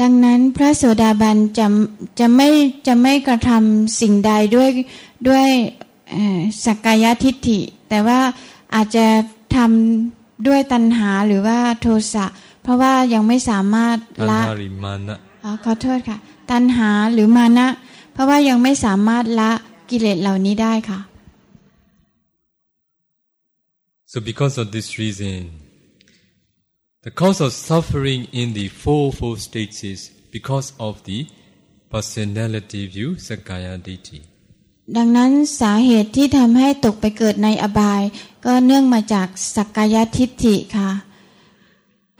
ดังนั้นพระโสดาบันจะจะไม่จะไม่กระทำสิ่งใดด้วยด้วยสักกายทิฏฐิ แต่ว่าอาจจะทำด้วยตัณหาหรือว่าโทสะเพราะว่ายังไม่สามารถละหรือมานะขอโทษค่ะ ตัณหาหรือมานะ เพราะว่ายังไม่สามารถละกิเลสเหล่านี้ได้ค่ะ so because of this reason the cause of suffering in the four four states is because of the personality view sakaya ditti ดังนั้นสาเหตุที่ทำให้ตกไปเกิดในอบาย ก็เนื่องมาจากสักกายทิฏฐิค่ะ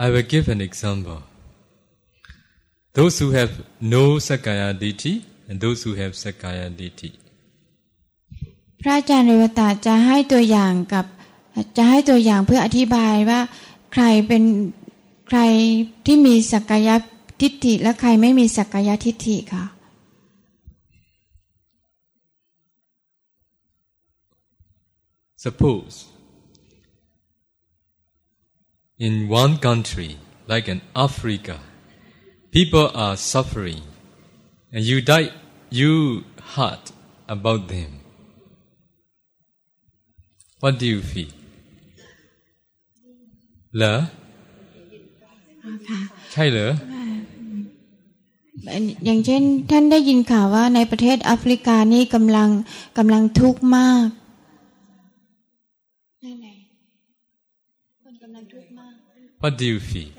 I will give an example those who have no sakaya ditti and those who have sakaya ditti พระอาจารย์เรวตาจะให้ตัวอย่างกับจะให้ตัวอย่างเพื่ออธิบายว่า ใครเป็นใครที่มีสักกายทิฏฐิและใครไม่มีสักกายทิฏฐิค่ะ Suppose in one country, like in Africa, people are suffering, and you die, you heard about them. What do you feel? เหรอใช่เหรออย่างเช่น ท่านได้ยินข่าวว่าในประเทศแอฟริกานี่กำลังกำลังทุกข์มาก What do you feel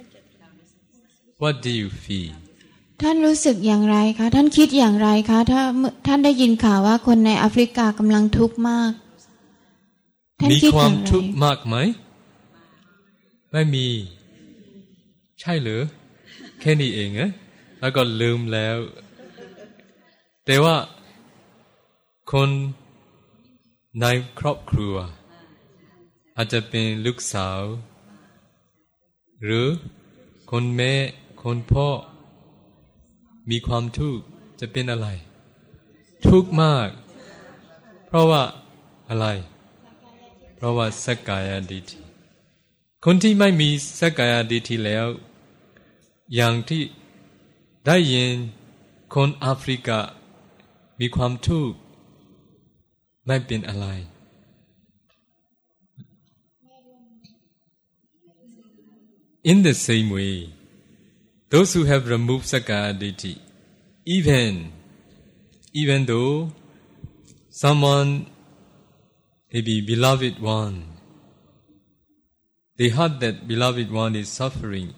What do you feel ท่านรู้สึกอย่างไรคะ ท่านคิดอย่างไรคะ ถ้าท่านได้ยินข่าวว่าคนในแอฟริกากำลังทุกข์มาก มีความทุกข์มากไหม ไม่มี ใช่หรือ แค่นี้เองเอะแล้วก็ลืมแล้ว แต่ว่าคนในครอบครัว อาจจะเป็นลูกสาว หรือคนแม่คนพ่อ มีความทุกข์จะเป็นอะไร ทุกข์มาก เพราะว่าอะไร เพราะว่าสกายอดิที คนที่ไม่มีสกายดิทีแล้ว อย่างที่ได้ยินคนแอฟริกา มีความทุกข์ไม่เป็นอะไร In the same way, those who have removed Sakaditi, even, even though someone may be beloved one, they heard that beloved one is suffering,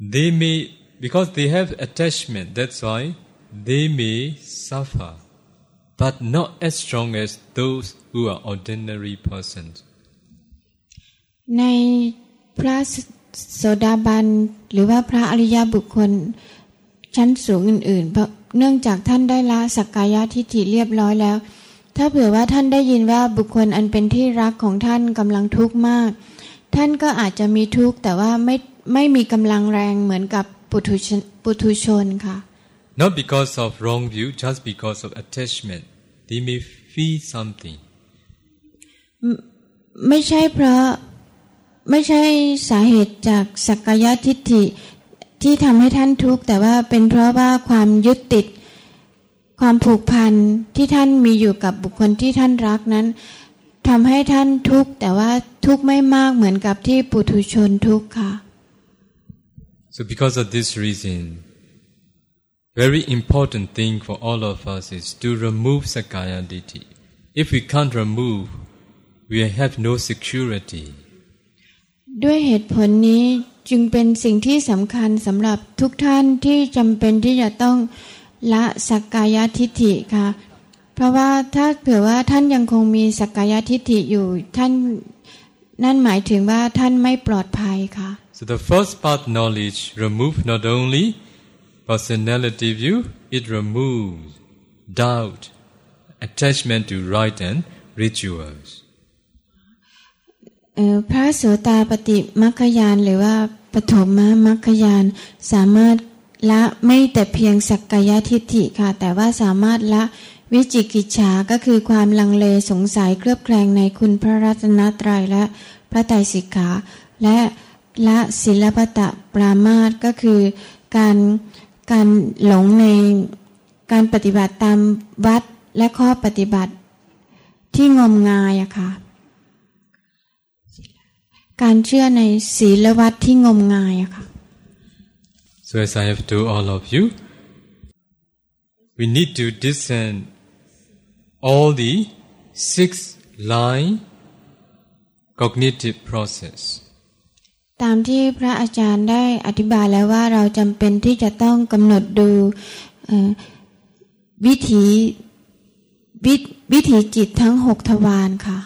they may, because they have attachment, that's why they may suffer, but not as strong as those who are ordinary persons. ในพระโสดาบันหรือว่าพระอริยบุคคลชั้นสูงอื่นๆเพราะเนื่องจากท่านได้ละสักกายทิฏฐิเรียบร้อยแล้ว ถ้าเผื่อว่าท่านได้ยินว่าบุคคลอันเป็นที่รักของท่านกำลังทุกข์มาก ท่านก็อาจจะมีทุกข์แต่ว่าไม่ไม่มีกำลังแรงเหมือนกับปุถุชนปุถุชนค่ะ Not because of wrong view just because of attachment they may feel something ไม่ใช่เพราะไม่ใช่สาเหตุจากสักกายทิฏฐิที่ทำให้ท่านทุกข์แต่ว่าเป็นเพราะว่าความยึดติด ความผูกพันที่ท่านมีอยู่กับบุคคลที่ท่านรักนั้น ทำให้ท่านทุกข์แต่ว่าทุกข์ไม่มากเหมือนกับที่ปุถุชนทุกข์ค่ะ so because of this reason very important thing for all of us is to remove sakaya ditti if we can't remove we have no security ด้วยเหตุผลนี้จึงเป็นสิ่งที่สำคัญสำหรับทุกท่านที่จำเป็นที่จะต้องละสักกายทิฏฐิค่ะ เพราะว่าถ้าเผื่อว่าท่านยังคงมีสักกายทิฏฐิอยู่ท่านนั่นหมายถึงว่าท่านไม่ปลอดภัยค่ะ so the first part knowledge remove not only personality view it removes doubt attachment to right and rituals พระโสตาปฏิมัคคยานหรือว่าปฐมมัคคยานสามารถ ละไม่แต่เพียงสักกายทิฏฐิค่ะ แต่ว่าสามารถละวิจิกิจฉาก็คือความลังเลสงสัยเครือบแคลงในคุณพระรัตนตรัยและพระไตรสิกขา และละศิลปตะปรามาตก็คือการการหลงในการปฏิบัติตามวัดและข้อปฏิบัติที่งมงายอะค่ะ การเชื่อในศีลวัดที่งมงายอะค่ะ So as I have told all of you, we need to discern all the six line cognitive process. ตามที่พระอาจารย์ได้อธิบายแล้วว่าเราจำเป็นที่จะต้องกำหนดดูวิถีววิถีจิตทั้งหกทวารค่ะ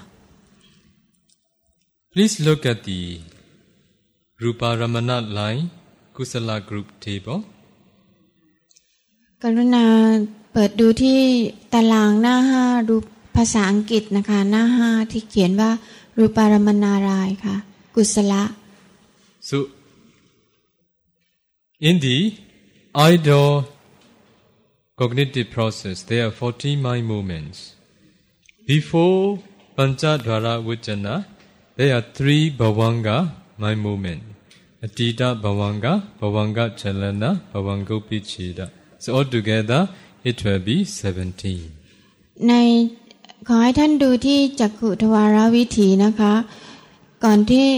Please look at the Rupa Ramana line Kusala group table กรุณาเปิดดูที่ตารางหน้าห้ารูปภาษาอังกฤษนะคะ หน้าห้าที่เขียนว่ารูปารมนารายค่ะ กุศละ so in the idol cognitive process there are 40 mind movements before panchadvara vijana there are three bhavanga mind movement atita bhavanga bhavanga chalana bhavangopichida so altogether it will be 17ในขอให้ท่านดูที่จักขุทวารวิถีนะคะ ก่อนที่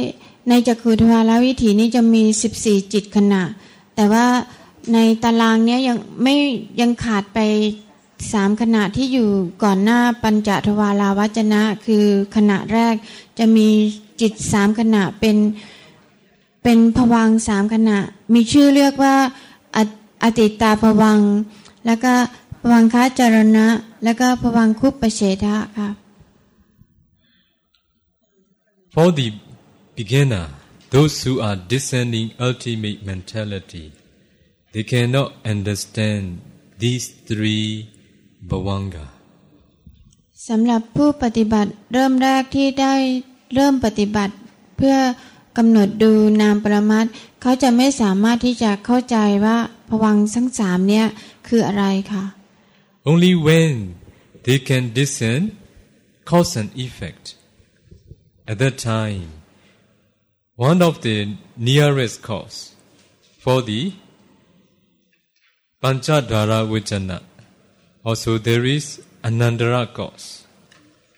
ในจักขุทวารวิถีนี้จะมี 14 จิตขณะ แต่ว่าในตารางนี้ยังไม่ยังขาดไปสามขณะที่อยู่ก่อนหน้าปัญจทวาราวัจนะ คือขณะแรกจะมีจิตสามขณะเป็น เป็นผวังสามขณะ มีชื่อเรียกว่าอติตาผวัง แล้วก็ผวังคาจารณะ แล้วก็ผวังคุปปเฉทะค่ะ For the beginner those who are discerning ultimate mentality they cannot understand these three bhavanga สำหรับผู้ปฏิบัติเริ่มแรกที่ได้เริ่มปฏิบัติเพื่อ กำหนดดูนามประมัตเขาจะไม่สามารถที่จะเข้าใจว่าผวังทั้งสามเนี่ยคืออะไรค่ะ Only when they can discern cause and effect at that time one of the nearest cause for the panchadara Vijana also there is Anandara cause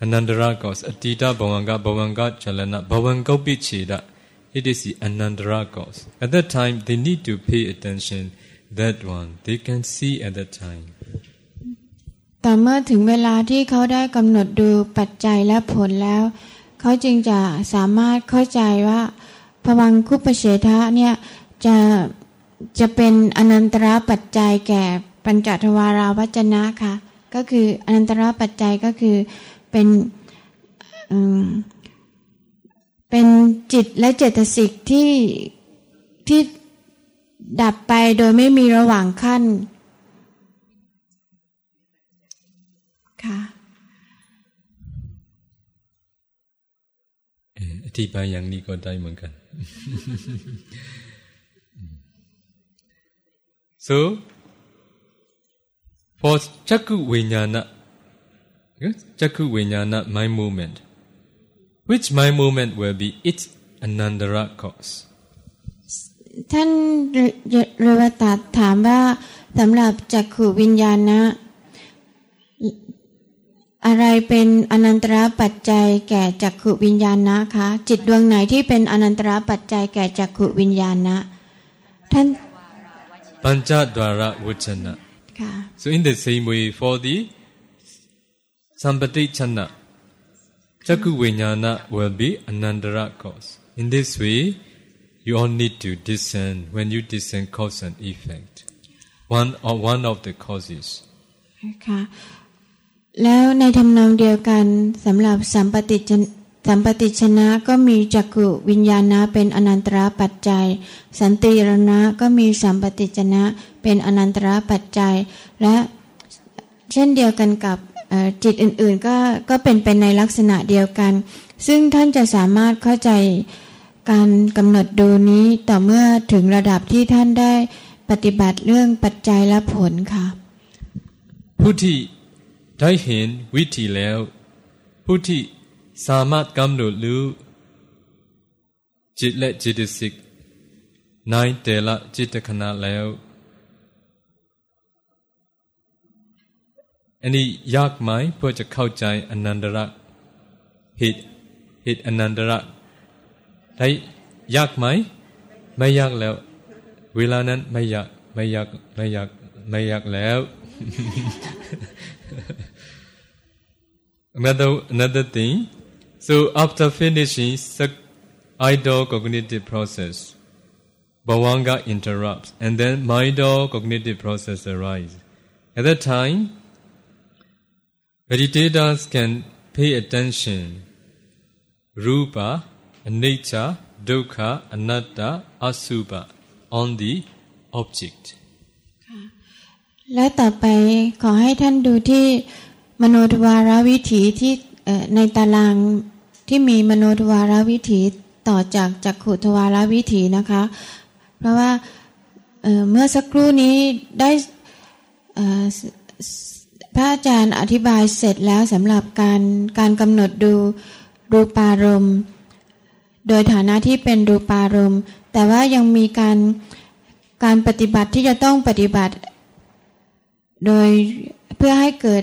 Anandara cause Atita Bhavanga Bhavanga Chalana Bhavangopicheda it is the Anandara cause at that time they need to pay attention that one they can see at that time แต่เมื่อถึงเวลาที่เขาได้กำหนดดูปัจจัยและผลแล้ว เขาจึงจะสามารถเข้าใจว่าพวังคุปเฉทะเนี่ยจะจะเป็นอนันตระปัจจัยแก่ปัญจทวาราวัจนะค่ะ ก็คืออนันตระปัจจัยก็คือเป็น เป็นจิตและเจตสิกที่ที่ดับไปโดยไม่มีระหว่างขั้นค่ะอธิบายอย่างนี้ก็ได้เหมือนกัน so for chakku vinyana chakku vinyana mind movement which mind movement will be its anandara cause ท่านเรวตาถามว่าสำหรับจักขุวิญญาณอะไรเป็นอนันตระปัจจัยแก่จักขุวิญญาณนะคะ จิตดวงไหนที่เป็นอนันตระปัจจัยแก่จักขุวิญญาณนะ ท่านปัญจดวารวุชนะค่ะ so in the same way for the sampati chana จักขุวิญ ญาณ will be anandara cause in this way you all need to discern when you discern cause and effect one or one of the causes ค่ะแล้วในทำนองเดียวกันสำหรับสัมปติชสัมปติชนะก็มีจักขุวิญญาณะเป็นอนันตระปัจจัย สันติรณะก็มีสัมปติชนะเป็นอนันตระปัจจัย และเช่นเดียวกันกับ จิตอื่นๆก็ก็เป็นเป็นในลักษณะเดียวกัน ซึ่งท่านจะสามารถเข้าใจการกำหนดดูนี้ต่อเมื่อถึงระดับที่ท่านได้ปฏิบัติเรื่องปัจจัยและผลค่ะ ผู้ที่ได้เห็นวิธีแล้ว ผู้ที่สามารถกำหนดรู้จิตและจิตสิกในายเตละจิตขณะแล้ว อันนี้ยากไหมเพื่อจะเข้าใจอนันตระเหตุเหตุอนันตระได้ยากไหม ไม่ยากแล้ว เวลานั้นไม่ยากไม่ยากไม่ยากไม่ยากแล้ว another another thing so after finishing idle cognitive process bhavanga interrupts and then mindful cognitive process arises at that time meditators can pay attention rupa anicca dukkha anatta, asuba on the object และต่อไปขอให้ท่านดูที่มโนทวารวิถีที่ในตารางที่มีมโนทวารวิถีต่อจากจักขุทวารวิถีนะคะ เพราะว่าเเมื่อสักครู่นี้ได้ พระอาจารย์อธิบายเสร็จแล้วสำหรับการการกำหนดดูรูปารมณ์โดยฐานะที่เป็นรูปารมณ์ แต่ว่ายังมีการการปฏิบัติที่จะต้องปฏิบัติ โดยเพื่อให้เกิด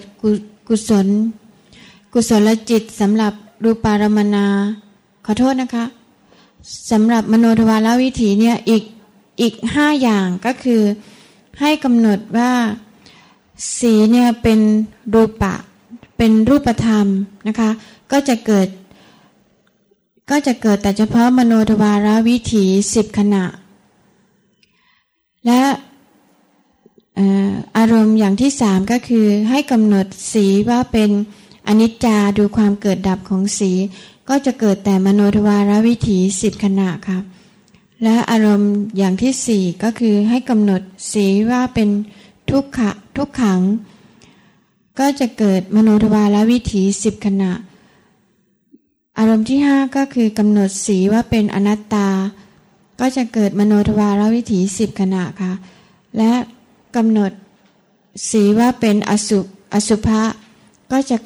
กุศล กุศลจิตสำหรับรูปารมนา ขอโทษนะคะสำหรับมโนทวารวิถีเนี่ยอีกอีกห้าอย่างก็คือให้กำหนดว่า สีเนี่ยเป็นรูปะ เป็นรูปธรรมนะคะ ก็จะเกิด ก็จะเกิดแต่เฉพาะมโนทวารวิถีสิบขณะ และอารมณ์อย่างที่สามก็คือให้กำหนดสีว่าเป็นอนิจจาดูความเกิดดับของสี ก็จะเกิดแต่มโนทวารวิถีสิบขณะครับและอารมณ์อย่างที่สี่ก็คือให้กำหนดสีว่าเป็น ทุกขะทุกขัง ก็จะเกิดมโนทวารวิถีสิบขณะ อารมณ์ที่ห้าก็คือกำหนดสีว่าเป็นอนัตตา ก็จะเกิดมโนทวารวิถีสิบขณะค่ะ และกำหนดสีว่าเป็นอสุอสุภะก็จะ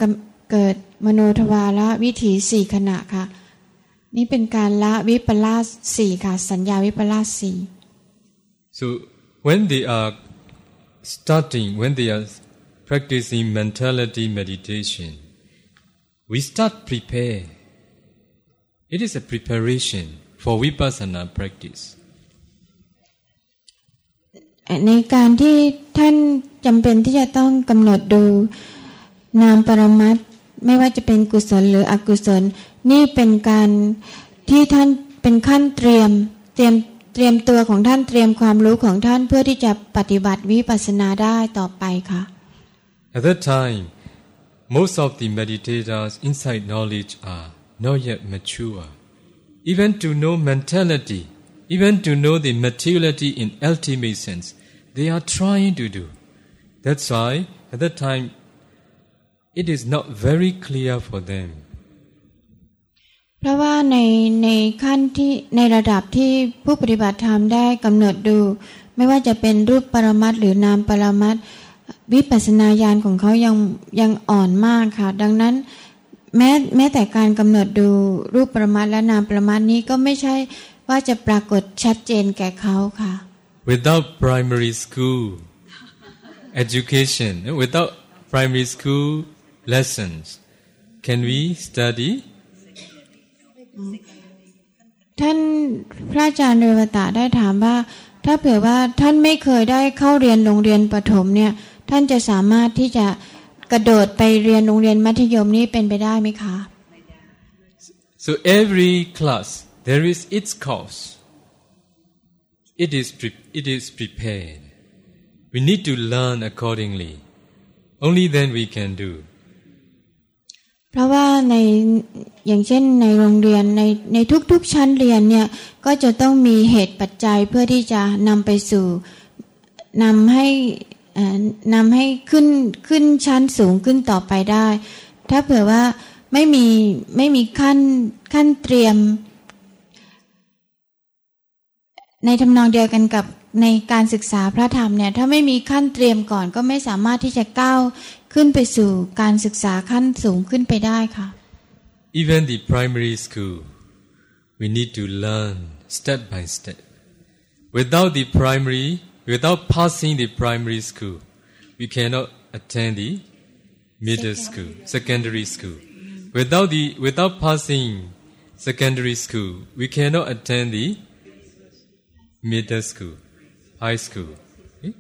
เกิดมโนทวารวิถีสี่ขณะค่ะ นี่เป็นการละวิปลาสสี่ค่ะ สัญญาวิปลาสสี่ so when they are starting when they are practicing mentality meditation we start prepare It is a preparation for vipassana practice. ในการที่ท่านจำเป็นที่จะต้องกำหนดดูนามปรมัตไม่ว่าจะเป็นกุศลหรืออกุศล นี่เป็นการที่ท่านเป็นขั้นเตรียมเตรียม เตรียมตัวของท่านเตรียมความรู้ของท่านเพื่อที่จะปฏิบัติวิปัสสนาได้ต่อไปค่ะ At that time most of the meditators inside knowledge are not yet mature. Even to know mentality, even to know the materiality in ultimate sense, they are trying to do. That's why at that time it is not very clear for them. เพราะว่าในในขั้นที่ในระดับที่ผู้ปฏิบัติธรรมได้กำหนดดู ไม่ว่าจะเป็นรูปปรมัตหรือนามปรมัตวิปัสสนาญาณของเขายังยังอ่อนมากค่ะ ดังนั้นแม้แม้แต่การกำหนดดูรูปปรมาทและนามปรมาทนี้ก็ไม่ใช่ว่าจะปรากฏชัดเจนแก่เขาค่ะ Without primary school education without primary school lessons can we study ท่านพระอาจารย์เรวตาได้ถามว่า ถ้าเผื่อว่าท่านไม่เคยได้เข้าเรียนโรงเรียนประถมเนี่ย ท่านจะสามารถที่จะกระโดดไปเรียนโรงเรียนมัธยมนี้เป็นไปได้ไหมคะ so every class there is its course it is it is prepared we need to learn accordingly only then we can do เพราะว่าในอย่างเช่นในโรงเรียนในในทุกๆชั้นเรียนเนี่ยก็จะต้องมีเหตุปัจจัยเพื่อที่จะนำไปสู่นำให้นำให้ขึ้นขึ้นชั้นสูงขึ้นต่อไปได้ ถ้าเผื่อว่าไม่มีไม่มีขั้นขั้นเตรียม ในทำนองเดียวกันกับในการศึกษาพระธรรมเนี่ยถ้าไม่มีขั้นเตรียมก่อนก็ไม่สามารถที่จะก้าว ขึ้นไปสู่การศึกษาขั้นสูงขึ้นไปได้ค่ะ Even the primary school we need to learn step by step without the primary without passing the primary school we cannot attend the middle school secondary school without the without passing secondary school we cannot attend the middle school high school okay?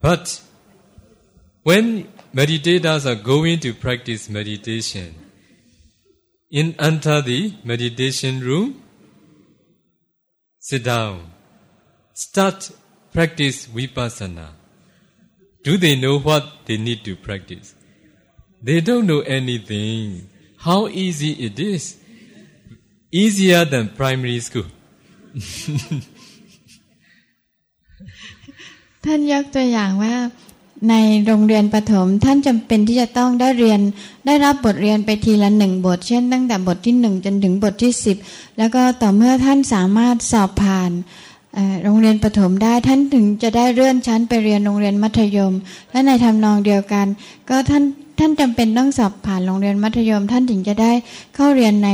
but when meditators are going to practice meditation in enter the meditation room sit down start practice vipassana do they know what they need to practice they don't know anything how easy it is easier than primary school ท่านยกตัวอย่างว่า ในโรงเรียนประถมท่านจำเป็นที่จะต้องได้เรียนได้รับบทเรียนไปทีละหนึ่งบท เช่น ตั้งแต่บทที่หนึ่งจนถึงบทที่สิบแล้วก็ต่อเมื่อท่านสามารถสอบผ่านโรงเรียนประถมได้ท่านถึงจะได้เลื่อนชั้นไปเรียนโรงเรียนมัธยม และในทำนองเดียวกัน ก็ท่านท่านจำเป็นต้องสอบผ่านโรงเรียนมัธยม ท่านถึงจะได้เข้าเรียนใน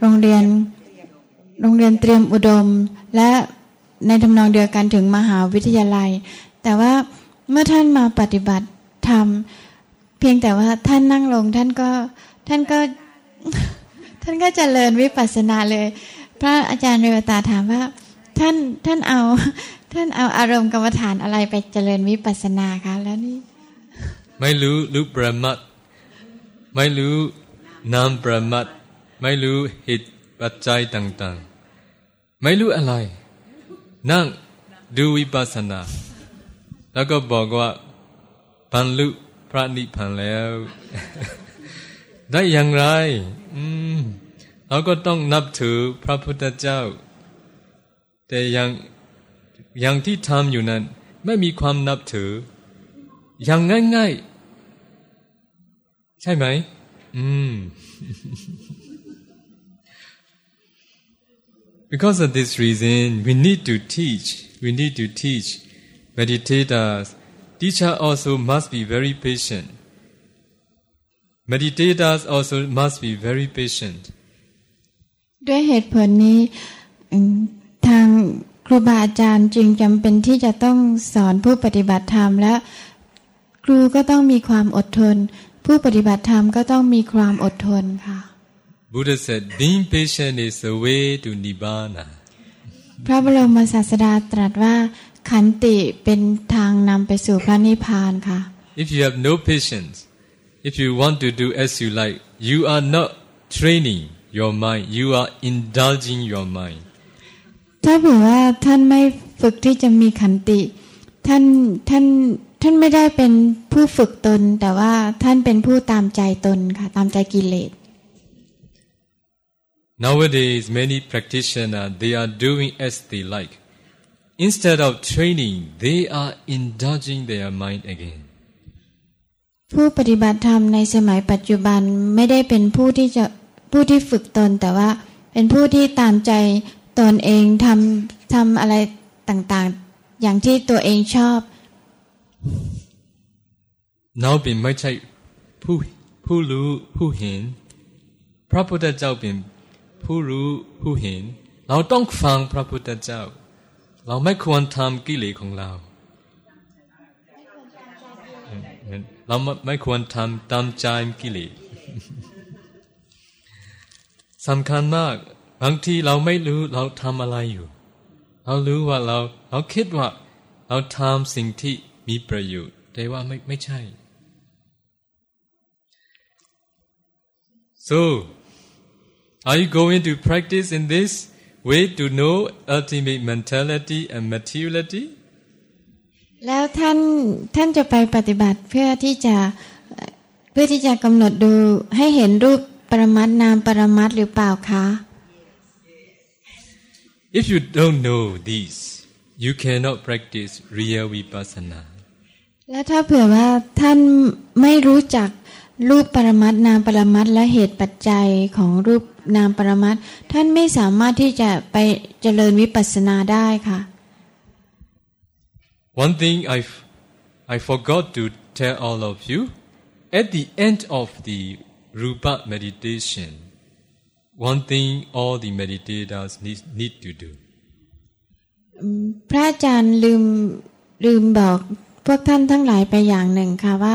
โรงเรียนโรงเรียนเตรียมอุดม และในทำนองเดียวกันถึงมหาวิทยาลัย แต่ว่า เมื่อท่านมาปฏิบัติธรรมเพียงแต่ว่าท่านนั่งลงท่านก็ท่านก็ท่านก็จเจริญวิปัสสนาเลย พระอาจารย์เรวตาถามว่า ท่านท่านเอาท่านเอาอารมณ์กรรมฐานอะไรไปเจริญวิปัสสนาคะแล้วนี่ไม่รู้รู้ประมัดไม่รู้นามประมัดไม่รู้เหตุปัจจัยต่าง ๆ ไม่รู้อะไร นั่งดูวิปัสสนา แล้วก็บอกว่าบรรลุพระนิพพานแล้ว ได้อย่างไร อืมเราก็ต้องนับถือพระพุทธเจ้า แต่อย่างอย่างที่ทำอยู่นั้น ไม่มีความนับถือ อย่างง่ายๆ ใช่ไหม อืม because of this reason we need to teach we need to teach meditators, teacher also must be very patient. Meditators also must be very patient. ด้วยเหตุผลนี้ทางครูบาอาจารย์จึงจำเป็นที่จะต้องสอนผู้ปฏิบัติธรรมและครูก็ต้องมีความอดทน ผู้ปฏิบัติธรรมก็ต้องมีความอดทนค่ะ Buddha said being patient is the way to nibbana พระบรมศาสดาตรัสว่า ขันติเป็นทางนำไปสู่พระนิพพานค่ะ If you have no patience if you want to do as you like you are not training your mind you are indulging your mind ถ้าเผื่อว่าท่านไม่ฝึกที่จะมีขันติ ท่านท่านท่านไม่ได้เป็นผู้ฝึกตน แต่ว่าท่านเป็นผู้ตามใจตนค่ะ ตามใจกิเลส Nowadays many practitioners they are doing as they like Instead of training, they are indulging their mind again. ผู้ปฏิบัติธรรมในสมัยปัจจุบันไม่ได้เป็นผู้ที่จะผู้ที่ฝึกตนแต่ว่าเป็นผู้ที่ตามใจตนเองทำทำอะไรต่างๆ อย่างที่ตัวเองชอบ Now เป็นไม่ใช่ผู้ผู้รู้ผู้เห็น พระพุทธเจ้าเป็นผู้รู้ผู้เห็น เราต้องฟังพระพุทธเจ้า เราไม่ควรทำกิเลสของเรา เราไม่ควรทำตามใจกิเลสสำคัญมากบางทีเราไม่รู้เราทำอะไรอยู่ เรารู้ว่าเรา เราคิดว่า เราทำสิ่งที่มีประโยชน์ แต่ว่าไม่ไม่ใช่ so are you going to practice in this way to know ultimate mentality and materiality แล้วท่านท่านจะไปปฏิบัติเพื่อที่จะเพื่อที่จะกำหนดดูให้เห็นรูปปรมัตนามปรมัตหรือเปล่าคะ If you don't know these you cannot practice real vipassana แล้วถ้าเผื่อว่าท่านไม่รู้จักรูปปรมัตนามปรมัตและเหตุปัจจัยของรูปนามปรมัตท่านไม่สามารถที่จะไปเจริญวิปัสสนาได้ค่ะ One thing I I forgot to tell all of you at the end of the rupa meditation one thing all the meditators need need to do พระอาจารย์ลืมลืมบอกพวกท่านทั้งหลายไปอย่างหนึ่งค่ะว่า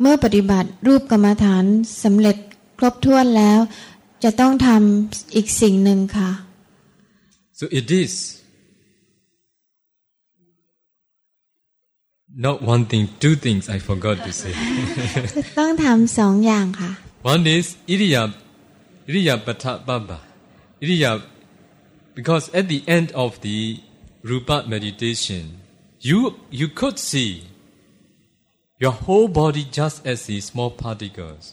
เมื่อปฏิบัติรูปกรรมฐานสำเร็จครบถ้วนแล้ว จะต้องทำอีกสิ่งหนึ่งค่ะ so it is not one thing two things I forgot to say ต้องทำสองอย่างค่ะ one is iriya iriya pata baba iriya because at the end of the rupa meditation you you could see your whole body just as the small particles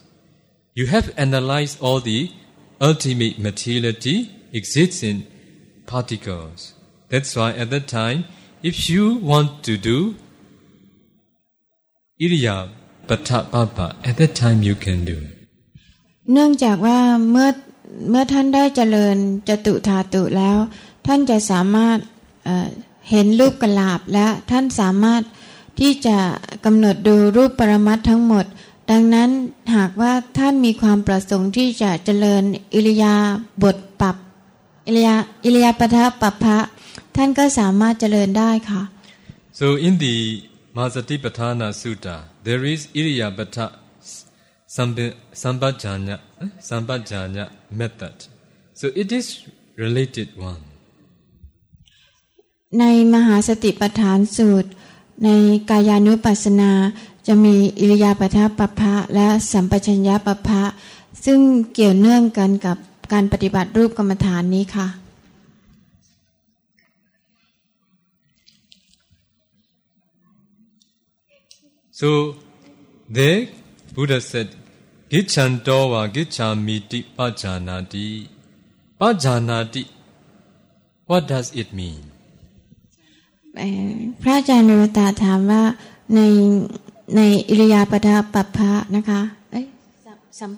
you have analyzed all the ultimate materiality exists in particles that's why at that time if you want to do iriya pata baba at that time you can do เนื่องจากว่าเมื่อเมื่อท่านได้เจริญจตุธาตุแล้ว ท่านจะสามารถเห็นรูปกลาบและท่านสามารถที่จะกำหนดดูรูปปรมัตทั้งหมด ดังนั้นหากว่าท่านมีความประสงค์ที่จะเจริญอิริยาบทปรับอิริยาอิริยาปทะปัปพะท่านก็สามารถเจริญได้ค่ะ so in the Masatipatthana Sutta there is Iriyabhata Sambhajanya Sambhajanya method so it is related one ในมหาสติปัฏฐานสูตร ในกายานุปัสสนา จะมีอิริยาปถปภะและสัมปชัญญะปภะซึ่งเกี่ยวเนื่องกันกับการปฏิบัติรูปกรรมฐานนี้ค่ะ so there Buddha said Gichanto wa gichamiti pajanati pajanati what does it mean พระอาจารย์นรตาถามว่าใน ในอิริยาปถปัปพะนะคะเอ้ยสัม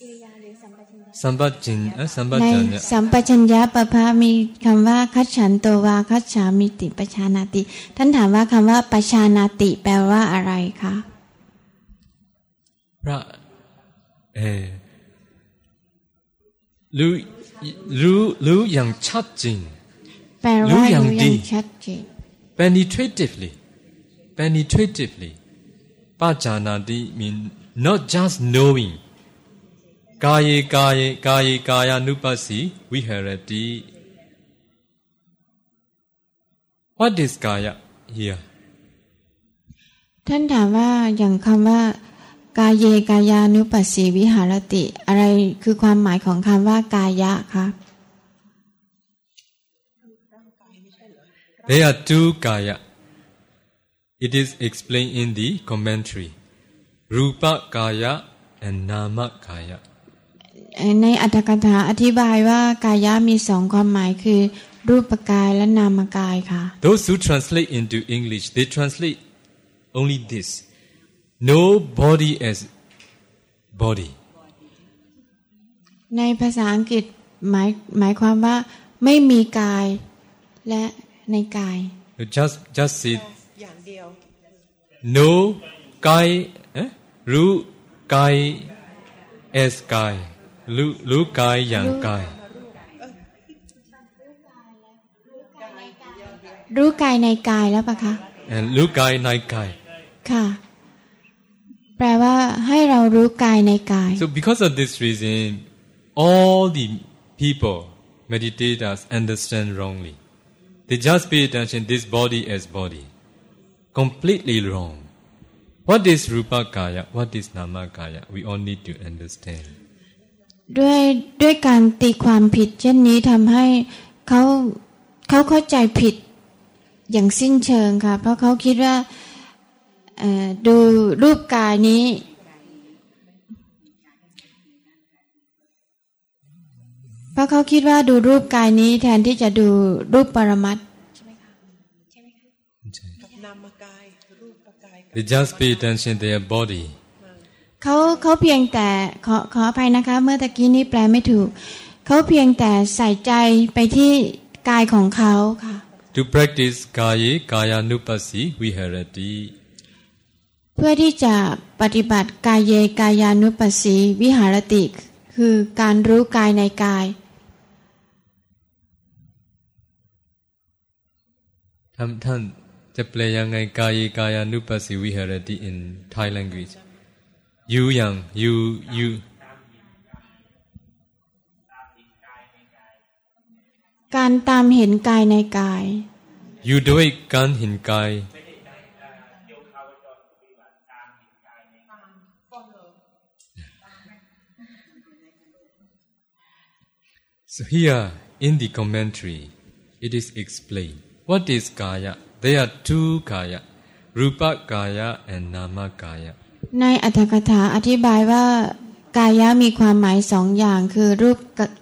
อิริยาหรือสัมปชัญญะสัมปชัญญะสัมปชัญญะสัมปชัญญะปภะมีคำว่าคัจฉันโตวาคัจฉามิติปชานาติ ท่านถามว่าคำว่าปชานาติแปลว่าอะไรคะพระเอรู้รู้รู้อย่างชัดจริงแปลว่ารู้อย่างชัดเจน penetratively penetratively pajanati mean not just knowing kaye kaye kaye kaya nupasi viharati what is kaya here ท่านถามว่าอย่างคำว่ากายเยกายานุปัสสีวิหารติ อะไรคือความหมายของคำว่ากายะคะ There are two kaya. It is explained in the commentary. Rupa kaya and nama kaya. ในอัตถกถาอธิบายว่ากายะมีสองความหมายคือ รูปกายและนามกายค่ะ Those who translate into English they translate only this no body as body ในภาษาอังกฤษหมายหมายความว่าไม่มีกายและในกาย just just see อย่างเดียว no กายรู้กาย as กายรู้รู้กายอย่างกาย รู้กายในกายแล้วปะคะรู้กายในกายค่ะแปลว่าให้เรารู้กายในกาย so because of this reason all the people meditators understand wrongly They just pay attention this body as body. Completely wrong. What is Rupa Kaya? What is Nama Kaya? We all need to understand. ด้วยด้วยการตีความผิด เช่นนี้ทำให้เขาเขาเข้าใจผิดอย่างสิ้นเชิงค่ะ เพราะเขาคิดว่าดูรูปกายนี้ เพราะเขาคิดว่าดูรูปกายนี้แทนที่จะดูรูปปรมัต They just pay attention their body เขาเขาเพียงแต่ขอขออภัยนะคะเมื่อตะกี้นี้แปลไม่ถูก เขาเพียงแต่ใส่ใจไปที่กายของเขาค่ะ To practice kaya kaya nupasi viharati เพื่อที่จะปฏิบัติกายเยกายานุปัสสีวิหารติคือการรู้กายในกายท่านท่าน จะแปลยังไงกายกายานุปัสสิวิหารติ in Thai language ยูยังยูยูการตามเห็นกายในกาย อยู่ด้วยการเห็นกาย So here in the commentary, it is explained what is kaya. There are two kaya, rupa kaya and nama kaya. ในอัตถกถาอธิบายว่ากายะมีความหมายสองอย่างคือรูป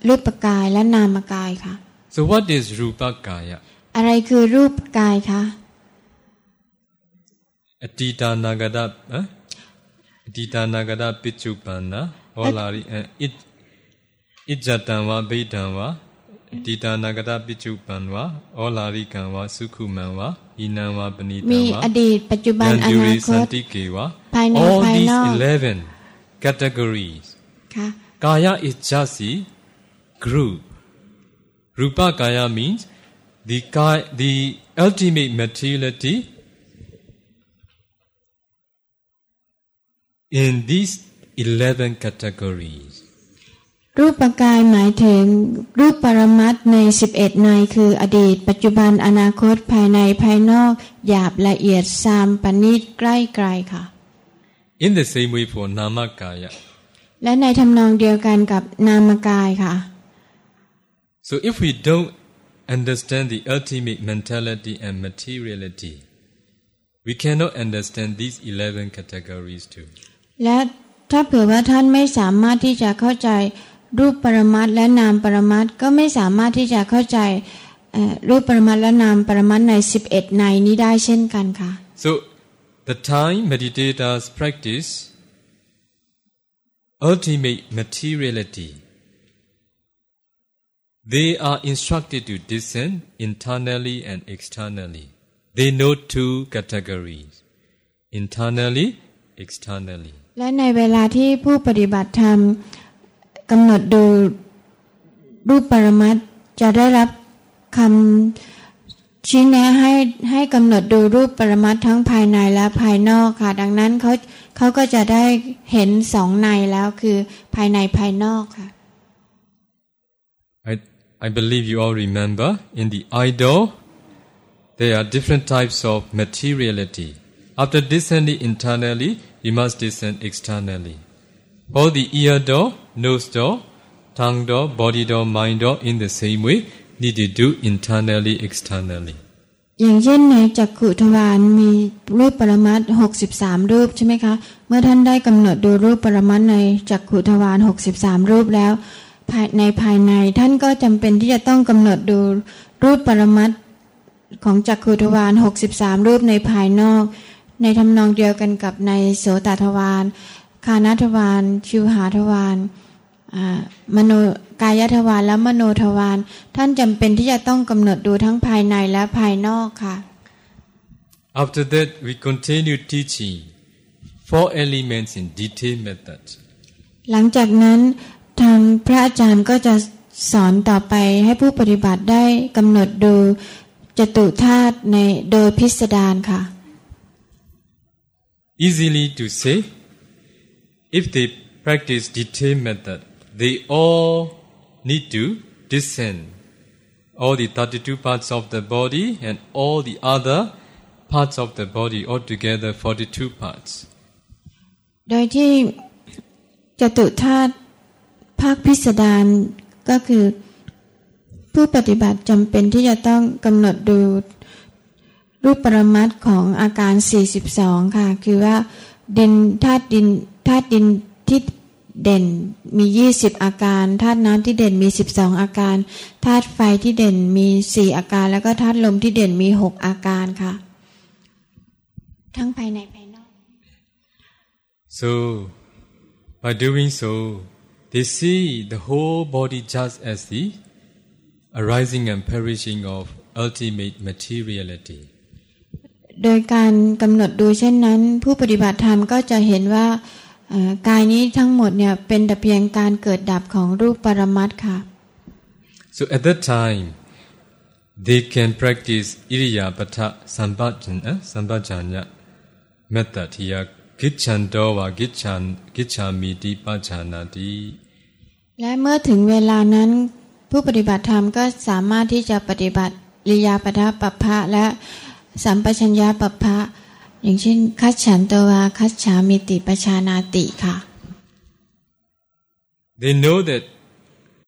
รูปกายและนามกายค่ะ So what is rupa kaya? อะไรคือรูปกายคะอดีตานากดะอะอดีตานากดะปิจุปันนะวลาริอิอิจตันวะบิดันวะอดีตานากดะปิจุปันวะอลาริกันวะสุขุมันวะ อินังวะปณิตังวะมีอดีตปัจจุบันอนาคตภายในภายนอก all these 11 categories ค่ะ kaya is just a group rupa kaya means the kaya, the ultimate materiality in these 11 categories รูปกายหมายถึงรูปปรมัตในสิบเอ็ดในคืออดีต ปัจจุบันอนาคตภายในภายนอก หยาบละเอียดซามปณิตใกล้ไกลค่ะ In the same way for namakaya และในทำนองเดียวกันกับนามกายค่ะ So if we don't understand the ultimate mentality and materiality we cannot understand these 11 categories too และถ้าเผื่อว่าท่านไม่สามารถที่จะเข้าใจ รูปปรมัตและนามปรมัตก็ไม่สามารถที่จะเข้าใจรูปปรมัตและนามปรมัตในสิบเอ็ดในนี้ได้เช่นกันค่ะ so the time meditators practice ultimate materiality they are instructed to discern internally and externally they know two categories internally externally และในเวลาที่ผู้ปฏิบัติธรรม กำหนดดูรูปปรมัตจะได้รับคำชี้แนะให้ให้กำหนดดูรูปปรมัตทั้งภายในและภายนอกค่ะ ดังนั้นเขาเขาก็จะได้เห็นสองในแล้วคือภายในภายนอกค่ะ I I believe you all remember in the idol there are different types of materiality after descending internally you must descend externally for the ear door nose door, tongue door, body door, mind door in the same way need to do internally, externally. อย่างเช่นในจักขุทวารมีรูปปรมัตหกสิบสามรูปใช่ไหมคะ เมื่อท่านได้กำหนดดูรูปปรมัตในจักขุทวารหกสิบสามรูปแล้ว ภายในภายในท่านก็จำเป็นที่จะต้องกำหนดดูรูปปรมัตของจักขุทวารหกสิบสามรูปในภายนอก ในทำนองเดียวกันกับในโสตทวารคานาทวารชิวหาทวาร มโนกายทวารและมโนทวารท่านจำเป็นที่จะต้องกำหนดดูทั้งภายในและภายนอกค่ะ After that we continue teaching four elements in detail method หลังจากนั้นทางพระอาจารย์ก็จะสอนต่อไปให้ผู้ปฏิบัติได้กำหนดดูจตุธาตุในโดยพิสดารค่ะ Easily to say if they practice detailed method, they all need to descend all the 32 parts of the body and all the other parts of the body altogether 42 parts โดยที่จตุธาตุภาคพิสดารก็คือ ผู้ปฏิบัติจำเป็นที่จะต้องกำหนดดูรูปปรมัตของอาการ 42 ค่ะ คือว่าดินธาตุดินธาตุดินที่ เด่นมียี่สิบอาการธาตุน้ำที่เด่นมีสิบสองอาการธาตุไฟที่เด่นมีสี่อาการ แล้วก็ธาตุลมที่เด่นมีหกอาการค่ะ ทั้งภายในภายนอก so by doing so they see the whole body just as the arising and perishing of ultimate materiality โดยการกำหนดดูเช่นนั้น ผู้ปฏิบัติธรรมก็จะเห็นว่า กายนี้ทั้งหมดเนี่ยเป็นแต่เพียงการเกิดดับของรูปปรมัตค่ะ so at that time they can practice iriyapatha sampajana sampajanya method here gichanto wa gichan gichamiti pachanati และเมื่อถึงเวลานั้น ผู้ปฏิบัติธรรมก็สามารถที่จะปฏิบัติริยาปทะปัปพะและสัมปชัญญะปัปพะ อย่างเช่น คัจฉันตวาคัจฉามิติปชานาติค่ะ they know that